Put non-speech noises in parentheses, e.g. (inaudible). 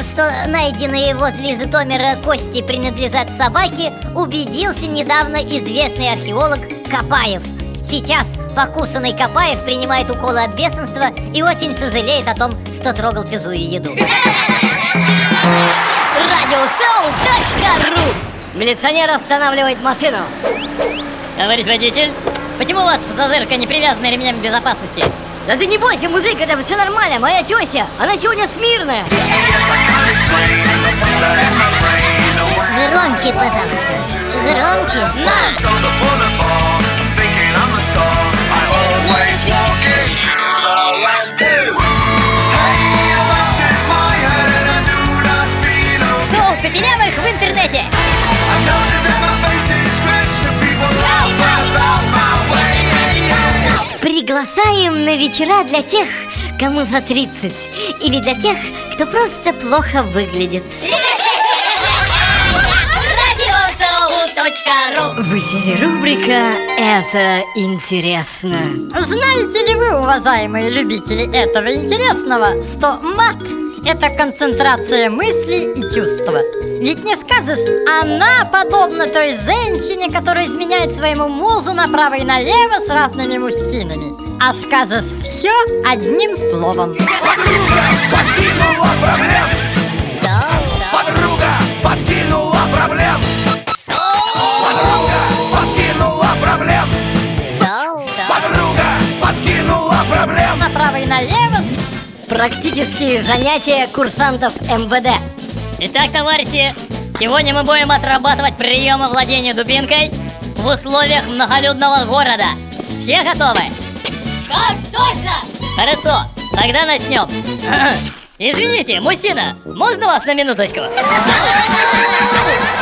что найденные возле Житомира кости принадлежат собаке, убедился недавно известный археолог Копаев. Сейчас покусанный Копаев принимает уколы от бешенства и очень сожалеет о том, что трогал чужую еду. Радиосоу.ру Милиционер останавливает машину. Товарищ водитель, почему у вас пассажирка не привязана ремнями безопасности? Да ты не бойся, музыка, это все нормально, моя тетя, она сегодня смирная. Громче, пожалуйста. Громче. На! Приглашаем на вечера для тех, кому за 30 Или для тех, кто просто плохо выглядит В эфире рубрика «Это интересно». Знаете ли вы, уважаемые любители этого интересного, что мат – это концентрация мыслей и чувства? Ведь не скажешь, она подобна той женщине, которая изменяет своему музу направо и налево с разными мужчинами. А скажешь все одним словом. Подкинула проблем Подруга подкинула проблем Подруга подкинула проблем Подруга подкинула проблем Направо и налево Практические занятия курсантов МВД. Итак, товарищи, сегодня мы будем отрабатывать приемы владения дубинкой в условиях многолюдного города. Все готовы? Так точно! Хорошо, тогда начнем. (clears throat) Извините, мужчина, можно вас на минуточку? (laughs)